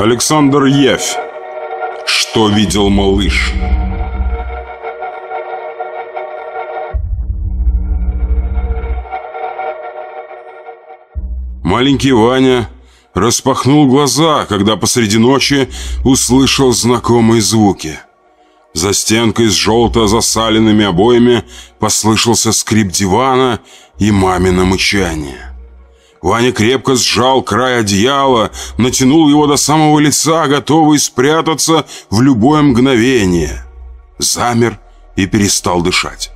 Александр Явь. Что видел малыш? Маленький Ваня распахнул глаза, когда посреди ночи услышал знакомые звуки. За стенкой с желто-засаленными обоями послышался скрип дивана и мамино мычание. Ваня крепко сжал край одеяла, натянул его до самого лица, готовый спрятаться в любое мгновение. Замер и перестал дышать.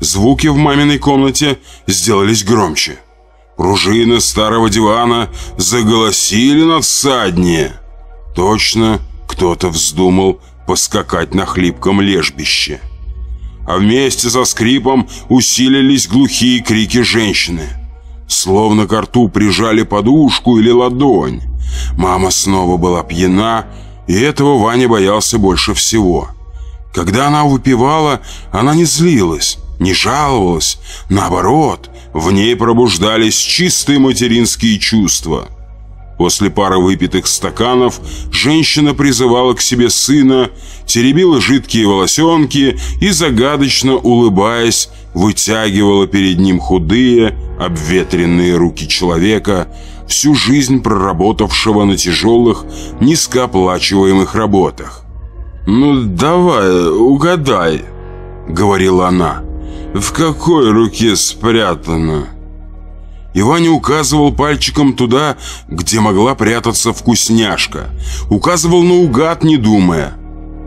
Звуки в маминой комнате сделались громче. Пружины старого дивана заголосили надсаднее. Точно кто-то вздумал поскакать на хлипком лежбище. А вместе со скрипом усилились глухие крики женщины. Словно к рту прижали подушку или ладонь. Мама снова была пьяна, и этого Ваня боялся больше всего. Когда она выпивала, она не злилась, не жаловалась. Наоборот, в ней пробуждались чистые материнские чувства. После пары выпитых стаканов женщина призывала к себе сына, теребила жидкие волосенки и, загадочно улыбаясь, вытягивала перед ним худые, обветренные руки человека, всю жизнь проработавшего на тяжелых, низкооплачиваемых работах. «Ну, давай, угадай», — говорила она, — «в какой руке спрятано?» И указывал пальчиком туда, где могла прятаться вкусняшка. Указывал наугад, не думая.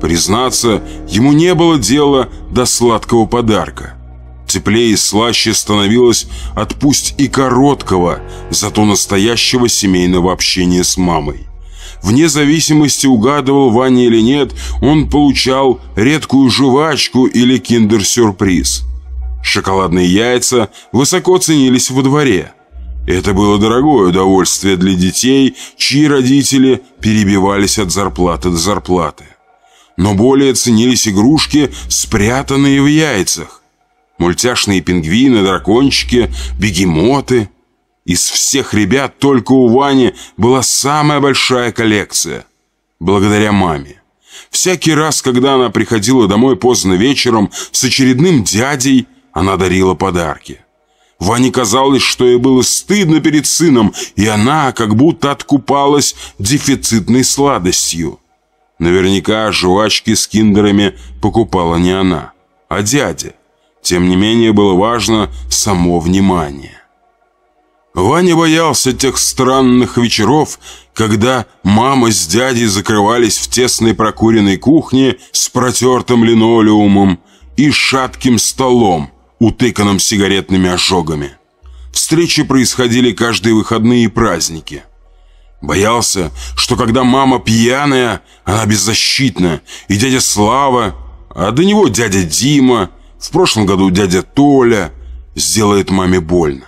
Признаться, ему не было дела до сладкого подарка. Теплее и слаще становилось от пусть и короткого, зато настоящего семейного общения с мамой. Вне зависимости, угадывал Ваня или нет, он получал редкую жвачку или киндер-сюрприз – Шоколадные яйца высоко ценились во дворе. Это было дорогое удовольствие для детей, чьи родители перебивались от зарплаты до зарплаты. Но более ценились игрушки, спрятанные в яйцах. Мультяшные пингвины, дракончики, бегемоты. Из всех ребят только у Вани была самая большая коллекция. Благодаря маме. Всякий раз, когда она приходила домой поздно вечером с очередным дядей, она дарила подарки. Ване казалось, что ей было стыдно перед сыном, и она как будто откупалась дефицитной сладостью. Наверняка жвачки с киндерами покупала не она, а дядя. Тем не менее было важно само внимание. Ваня боялся тех странных вечеров, когда мама с дядей закрывались в тесной прокуренной кухне с протертым линолеумом и шатким столом, утыканном сигаретными ожогами. Встречи происходили каждые выходные и праздники. Боялся, что когда мама пьяная, она беззащитна, и дядя Слава, а до него дядя Дима, в прошлом году дядя Толя, сделает маме больно.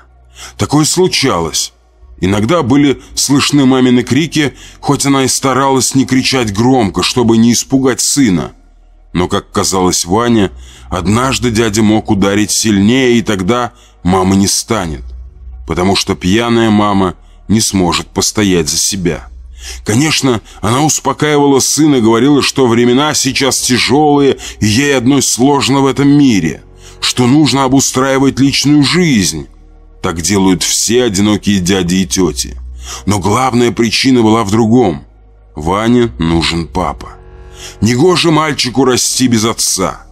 Такое случалось. Иногда были слышны мамины крики, хоть она и старалась не кричать громко, чтобы не испугать сына. Но, как казалось Ване, однажды дядя мог ударить сильнее, и тогда мама не станет. Потому что пьяная мама не сможет постоять за себя. Конечно, она успокаивала сына, говорила, что времена сейчас тяжелые, и ей одной сложно в этом мире, что нужно обустраивать личную жизнь. Так делают все одинокие дяди и тети. Но главная причина была в другом. Ване нужен папа. Негоже мальчику расти без отца.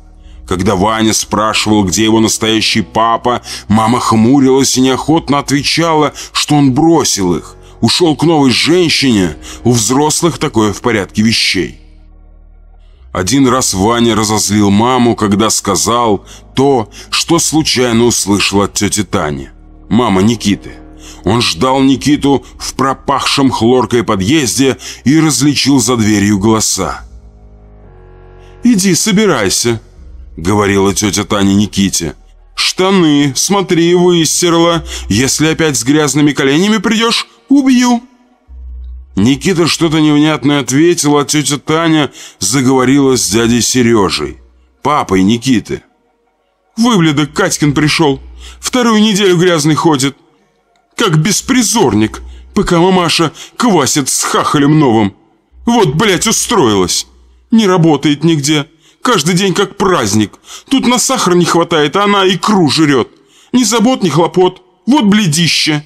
Когда Ваня спрашивал, где его настоящий папа, мама хмурилась и неохотно отвечала, что он бросил их, ушел к новой женщине, у взрослых такое в порядке вещей. Один раз Ваня разозлил маму, когда сказал то, что случайно услышал от тети Тани, мама Никиты. Он ждал Никиту в пропахшем хлоркой подъезде и различил за дверью голоса. «Иди, собирайся», — говорила тетя Таня Никите. «Штаны, смотри, выстирала. Если опять с грязными коленями придешь, убью». Никита что-то невнятное ответил, а тетя Таня заговорила с дядей Сережей, папой Никиты. «Выблядок Катькин пришел. Вторую неделю грязный ходит. Как беспризорник, пока мамаша квасит с хахалем новым. Вот, блядь, устроилась. Не работает нигде. Каждый день как праздник. Тут на сахар не хватает, а она икру жрет. Ни забот, ни хлопот. Вот бледище.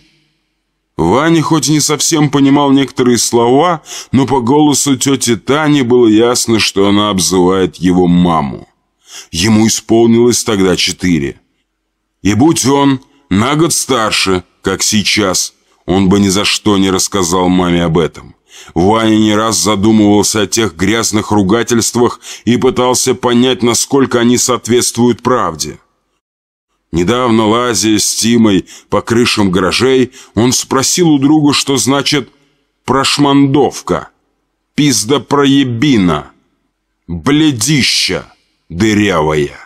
Ваня хоть и не совсем понимал некоторые слова, но по голосу тети Тани было ясно, что она обзывает его маму. Ему исполнилось тогда четыре. И будь он на год старше, как сейчас, он бы ни за что не рассказал маме об этом. Ваня не раз задумывался о тех грязных ругательствах и пытался понять, насколько они соответствуют правде. Недавно, лазя с Тимой по крышам гаражей, он спросил у друга, что значит «прошмандовка», «пизда проебина», «бледища дырявая».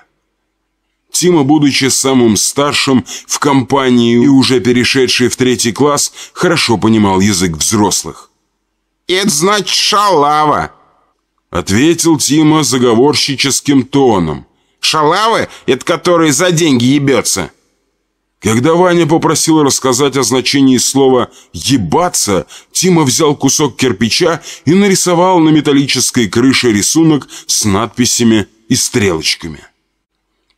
Тима, будучи самым старшим в компании и уже перешедший в третий класс, хорошо понимал язык взрослых. «Это значит шалава», — ответил Тима заговорщическим тоном, Шалавы — это который за деньги ебется. Когда Ваня попросил рассказать о значении слова «ебаться», Тима взял кусок кирпича и нарисовал на металлической крыше рисунок с надписями и стрелочками.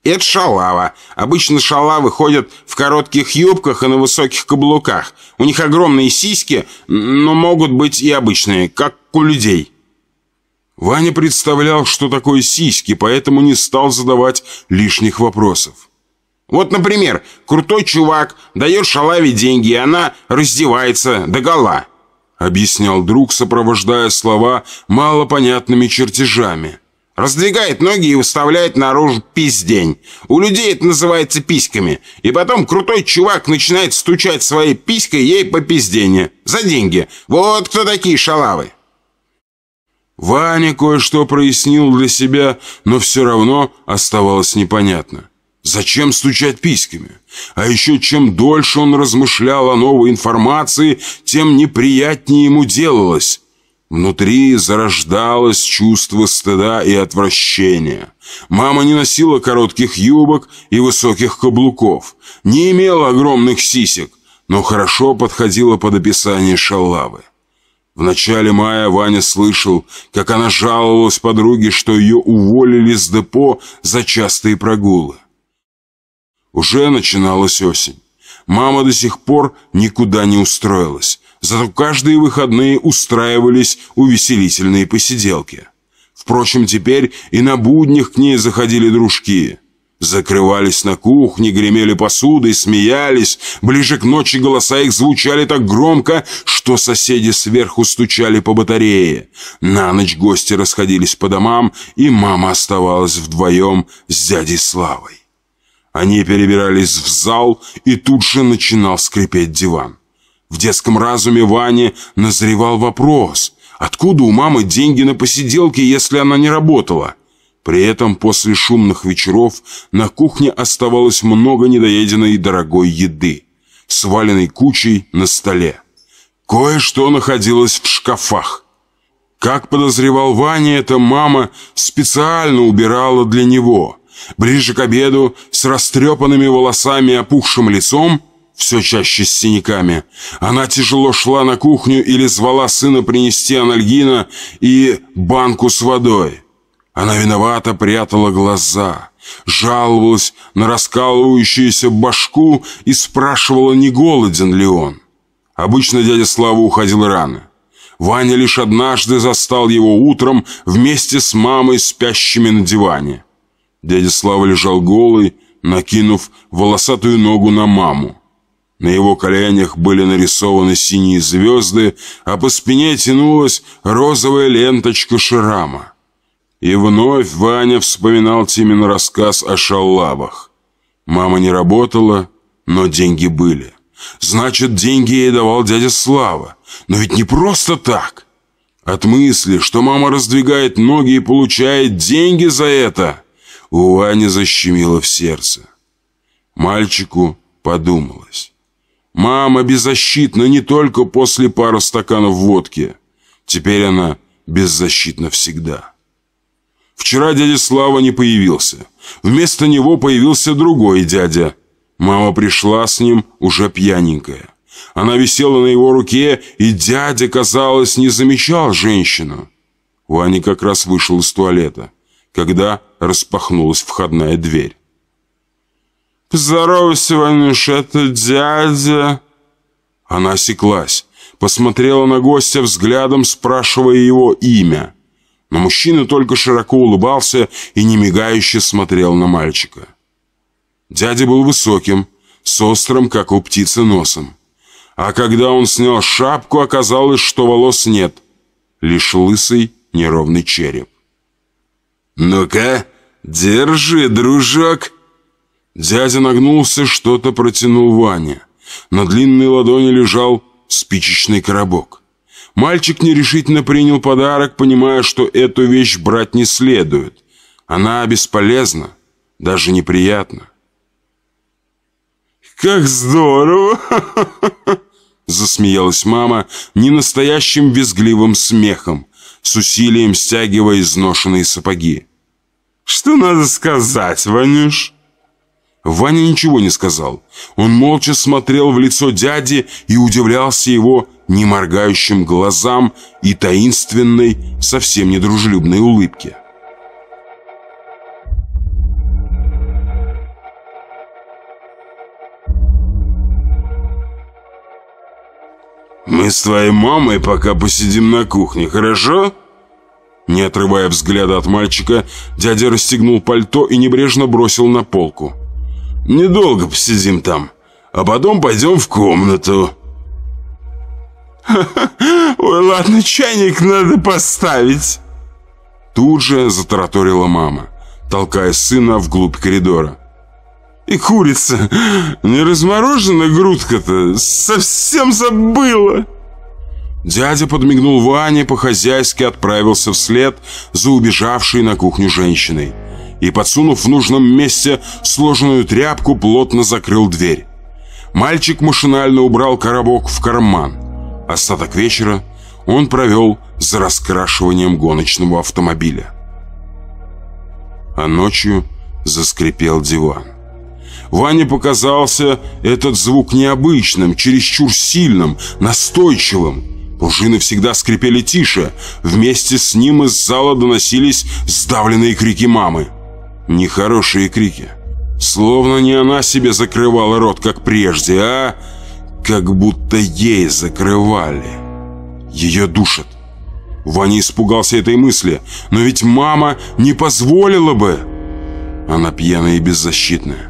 Это шалава. Обычно шалавы ходят в коротких юбках и на высоких каблуках. У них огромные сиськи, но могут быть и обычные, как у людей. Ваня представлял, что такое сиськи, поэтому не стал задавать лишних вопросов. Вот, например, крутой чувак дает шалаве деньги, и она раздевается до гола. Объяснял друг, сопровождая слова малопонятными чертежами. Раздвигает ноги и выставляет наружу пиздень. У людей это называется письками. И потом крутой чувак начинает стучать своей писькой ей по пиздене. За деньги. Вот кто такие шалавы. Ваня кое-что прояснил для себя, но все равно оставалось непонятно. Зачем стучать письками? А еще чем дольше он размышлял о новой информации, тем неприятнее ему делалось. Внутри зарождалось чувство стыда и отвращения. Мама не носила коротких юбок и высоких каблуков, не имела огромных сисек, но хорошо подходила под описание шалавы. В начале мая Ваня слышал, как она жаловалась подруге, что ее уволили с депо за частые прогулы. Уже начиналась осень. Мама до сих пор никуда не устроилась, зато каждые выходные устраивались увеселительные посиделки. Впрочем, теперь и на буднях к ней заходили дружки – Закрывались на кухне, гремели посудой, смеялись. Ближе к ночи голоса их звучали так громко, что соседи сверху стучали по батарее. На ночь гости расходились по домам, и мама оставалась вдвоем с дядей Славой. Они перебирались в зал, и тут же начинал скрипеть диван. В детском разуме Вани назревал вопрос, откуда у мамы деньги на посиделки, если она не работала? При этом после шумных вечеров на кухне оставалось много недоеденной дорогой еды, сваленной кучей на столе. Кое-что находилось в шкафах. Как подозревал Ваня, эта мама специально убирала для него. Ближе к обеду, с растрепанными волосами и опухшим лицом, все чаще с синяками, она тяжело шла на кухню или звала сына принести анальгина и банку с водой. Она виновато прятала глаза, жаловалась на раскалывающуюся башку и спрашивала, не голоден ли он. Обычно дядя Слава уходил рано. Ваня лишь однажды застал его утром вместе с мамой, спящими на диване. Дядя Слава лежал голый, накинув волосатую ногу на маму. На его коленях были нарисованы синие звезды, а по спине тянулась розовая ленточка шрама. И вновь Ваня вспоминал Тимин рассказ о шаллабах. Мама не работала, но деньги были. Значит, деньги ей давал дядя Слава. Но ведь не просто так. От мысли, что мама раздвигает ноги и получает деньги за это, у Вани защемило в сердце. Мальчику подумалось. Мама беззащитна не только после пары стаканов водки. Теперь она беззащитна всегда. Вчера дядя Слава не появился. Вместо него появился другой дядя. Мама пришла с ним уже пьяненькая. Она висела на его руке, и дядя, казалось, не замечал женщину. Ваня как раз вышел из туалета, когда распахнулась входная дверь. «Поздоровайся, Ванюш, это дядя...» Она осеклась, посмотрела на гостя взглядом, спрашивая его имя. Но мужчина только широко улыбался и немигающе смотрел на мальчика. Дядя был высоким, с острым, как у птицы, носом. А когда он снял шапку, оказалось, что волос нет, лишь лысый неровный череп. «Ну-ка, держи, дружок!» Дядя нагнулся, что-то протянул Ване. На длинной ладони лежал спичечный коробок. Мальчик нерешительно принял подарок, понимая, что эту вещь брать не следует. Она бесполезна, даже неприятна. «Как здорово!» Засмеялась мама ненастоящим визгливым смехом, с усилием стягивая изношенные сапоги. «Что надо сказать, Ванюш?» Ваня ничего не сказал. Он молча смотрел в лицо дяди и удивлялся его неморгающим глазам и таинственной, совсем недружелюбной улыбке. «Мы с твоей мамой пока посидим на кухне, хорошо?» Не отрывая взгляда от мальчика, дядя расстегнул пальто и небрежно бросил на полку. «Недолго посидим там, а потом пойдем в комнату». «Ой, ладно, чайник надо поставить». Тут же затараторила мама, толкая сына вглубь коридора. И курица. Не разморожена грудка-то. Совсем забыла. Дядя подмигнул Ване, по-хозяйски отправился вслед за убежавшей на кухню женщиной. И, подсунув в нужном месте сложенную тряпку, плотно закрыл дверь. Мальчик машинально убрал коробок в карман. Остаток вечера он провел за раскрашиванием гоночного автомобиля. А ночью заскрипел диван. Ване показался этот звук необычным, чересчур сильным, настойчивым. Пружины всегда скрипели тише. Вместе с ним из зала доносились сдавленные крики мамы. Нехорошие крики. Словно не она себе закрывала рот, как прежде, а как будто ей закрывали. Ее душат. Ваня испугался этой мысли, но ведь мама не позволила бы. Она пьяная и беззащитная.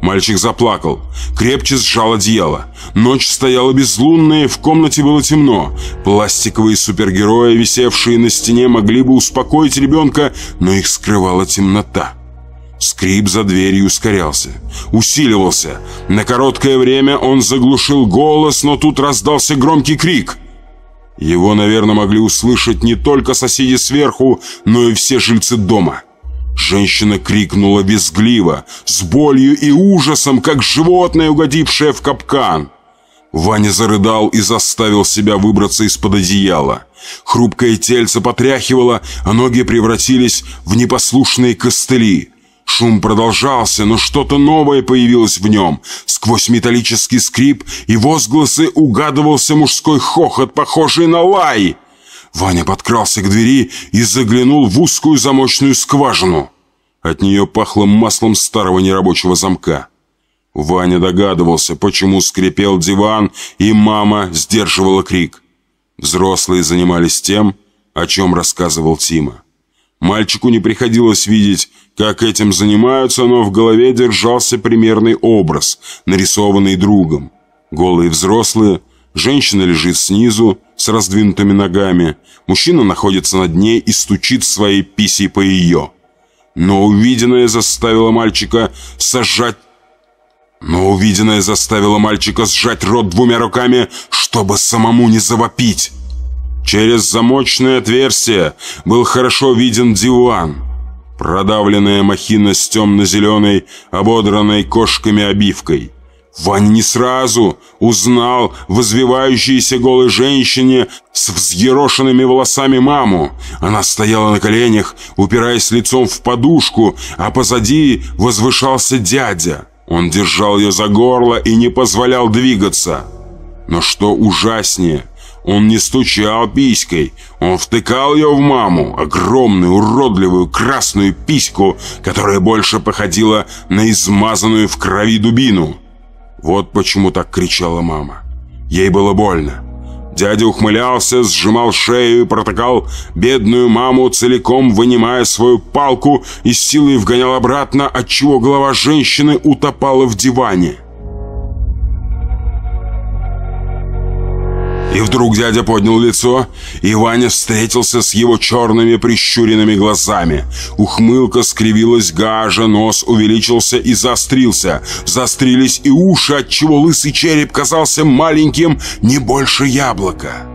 Мальчик заплакал, крепче сжал одеяло. Ночь стояла безлунная, в комнате было темно. Пластиковые супергерои, висевшие на стене, могли бы успокоить ребенка, но их скрывала темнота. Скрип за дверью ускорялся, усиливался. На короткое время он заглушил голос, но тут раздался громкий крик. Его, наверное, могли услышать не только соседи сверху, но и все жильцы дома. Женщина крикнула визгливо, с болью и ужасом, как животное, угодившее в капкан. Ваня зарыдал и заставил себя выбраться из-под одеяла. Хрупкое тельце потряхивало, а ноги превратились в непослушные костыли. Шум продолжался, но что-то новое появилось в нем. Сквозь металлический скрип и возгласы угадывался мужской хохот, похожий на лай. Ваня подкрался к двери и заглянул в узкую замочную скважину. От нее пахло маслом старого нерабочего замка. Ваня догадывался, почему скрипел диван, и мама сдерживала крик. Взрослые занимались тем, о чем рассказывал Тима. Мальчику не приходилось видеть, как этим занимаются, но в голове держался примерный образ, нарисованный другом. Голые взрослые – Женщина лежит снизу, с раздвинутыми ногами. Мужчина находится над ней и стучит своей писей по ее. Но увиденное заставило мальчика сажать... Но увиденное заставило мальчика сжать рот двумя руками, чтобы самому не завопить. Через замочное отверстие был хорошо виден диван. Продавленная махина с темно-зеленой, ободранной кошками обивкой – Ваня не сразу узнал возвивающейся голой женщине с взъерошенными волосами маму. Она стояла на коленях, упираясь лицом в подушку, а позади возвышался дядя. Он держал ее за горло и не позволял двигаться. Но что ужаснее, он не стучал писькой, он втыкал ее в маму, огромную, уродливую, красную письку, которая больше походила на измазанную в крови дубину. Вот почему так кричала мама. Ей было больно. Дядя ухмылялся, сжимал шею и протыкал бедную маму, целиком вынимая свою палку и силой вгонял обратно, отчего голова женщины утопала в диване. И вдруг дядя поднял лицо, и Ваня встретился с его черными прищуренными глазами. Ухмылка скривилась гажа, нос увеличился и заострился. Заострились и уши, отчего лысый череп казался маленьким, не больше яблока.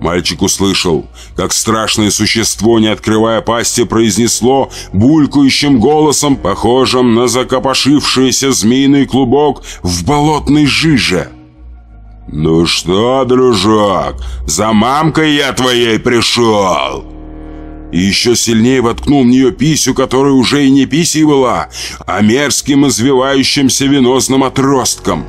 Мальчик услышал, как страшное существо, не открывая пасти, произнесло булькающим голосом, похожим на закопошившийся змеиный клубок в болотной жиже. «Ну что, дружок, за мамкой я твоей пришел!» И еще сильнее воткнул в нее писю, которая уже и не писей была, а мерзким извивающимся венозным отростком.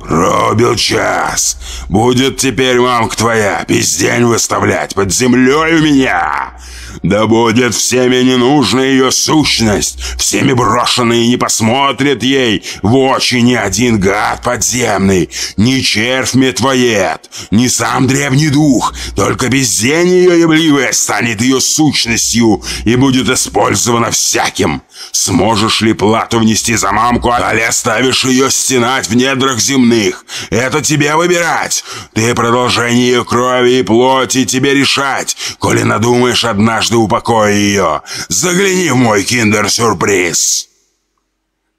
«Пробил час! Будет теперь мамка твоя пиздень выставлять под землей у меня! Да будет всеми ненужная ее сущность, всеми брошенной и не посмотрит ей. В очи ни один гад подземный, ни червь метвоед, ни сам древний дух, только бездень ее ебливая станет ее сущностью и будет использована всяким. Сможешь ли плату внести за мамку, али оставишь ее стенать в недрах земных? Это тебе выбирать. Ты продолжение ее крови и плоти тебе решать, коли надумаешь однажды упокоить ее. Загляни в мой киндер-сюрприз.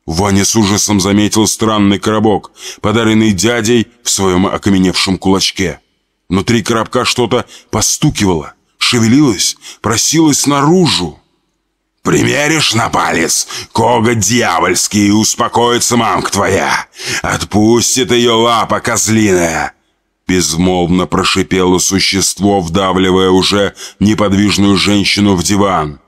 Ваня с ужасом заметил странный коробок, подаренный дядей в своем окаменевшем кулачке. Внутри коробка что-то постукивало, шевелилось, просилось наружу. Примеришь на палец коготь дьявольский успокоится мамка твоя. Отпустит ее лапа козлиная. Безмолвно прошипело существо, вдавливая уже неподвижную женщину в диван.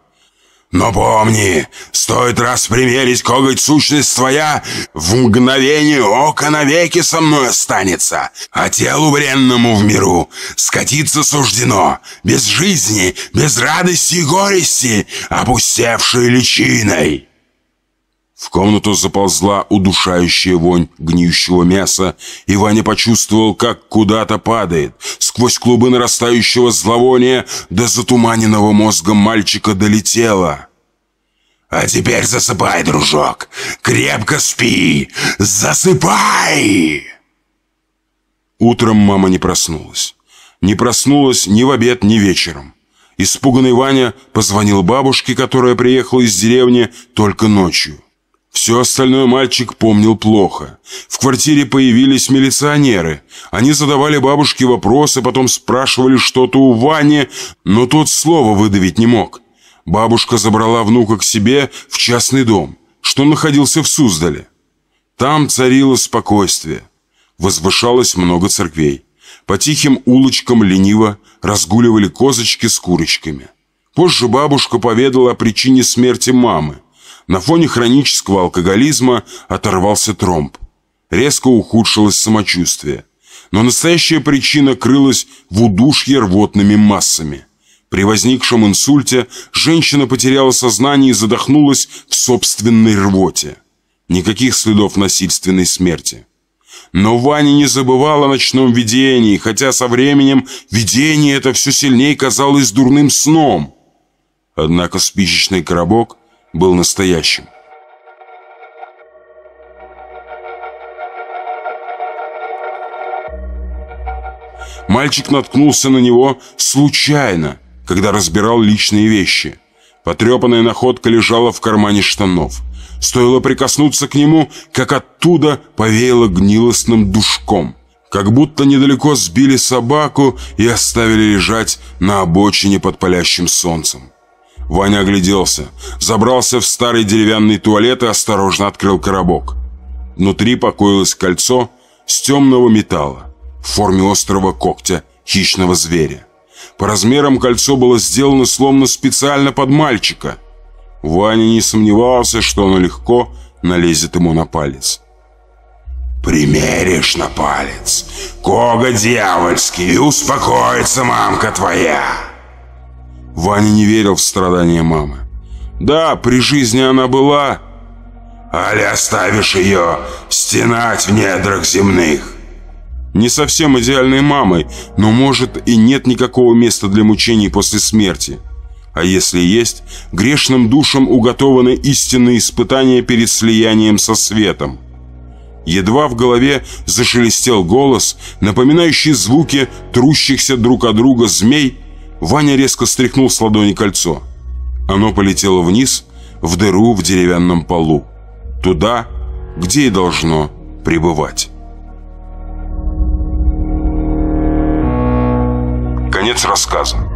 Но помни, стоит раз примерить коготь сущность твоя, в мгновение ока навеки со мной останется, а телу бренному в миру скатиться суждено, без жизни, без радости и горести, опустевшей личиной». В комнату заползла удушающая вонь гниющего мяса, и Ваня почувствовал, как куда-то падает. Сквозь клубы нарастающего зловония до затуманенного мозга мальчика долетело. «А теперь засыпай, дружок! Крепко спи! Засыпай!» Утром мама не проснулась. Не проснулась ни в обед, ни вечером. Испуганный Ваня позвонил бабушке, которая приехала из деревни только ночью. Все остальное мальчик помнил плохо. В квартире появились милиционеры. Они задавали бабушке вопросы, потом спрашивали что-то у Вани, но тот слова выдавить не мог. Бабушка забрала внука к себе в частный дом, что находился в Суздале. Там царило спокойствие. Возвышалось много церквей. По тихим улочкам лениво разгуливали козочки с курочками. Позже бабушка поведала о причине смерти мамы. На фоне хронического алкоголизма оторвался тромб. Резко ухудшилось самочувствие. Но настоящая причина крылась в удушье рвотными массами. При возникшем инсульте женщина потеряла сознание и задохнулась в собственной рвоте. Никаких следов насильственной смерти. Но Ваня не забывал о ночном видении, хотя со временем видение это все сильнее казалось дурным сном. Однако спичечный коробок был настоящим. Мальчик наткнулся на него случайно, когда разбирал личные вещи. Потрепанная находка лежала в кармане штанов. Стоило прикоснуться к нему, как оттуда повеяло гнилостным душком. Как будто недалеко сбили собаку и оставили лежать на обочине под палящим солнцем. Ваня огляделся, забрался в старый деревянный туалет и осторожно открыл коробок. Внутри покоилось кольцо с темного металла в форме острого когтя хищного зверя. По размерам кольцо было сделано словно специально под мальчика. Ваня не сомневался, что оно легко налезет ему на палец. Примеришь на палец кога дьявольский, и успокоится мамка твоя. Ваня не верил в страдания мамы. Да, при жизни она была... Али оставишь ее стенать в недрах земных? Не совсем идеальной мамой, но может и нет никакого места для мучений после смерти. А если есть, грешным душам уготованы истинные испытания перед слиянием со светом. Едва в голове зашелестел голос, напоминающий звуки трущихся друг от друга змей, Ваня резко стряхнул с ладони кольцо. Оно полетело вниз, в дыру в деревянном полу. Туда, где и должно пребывать. Конец рассказа.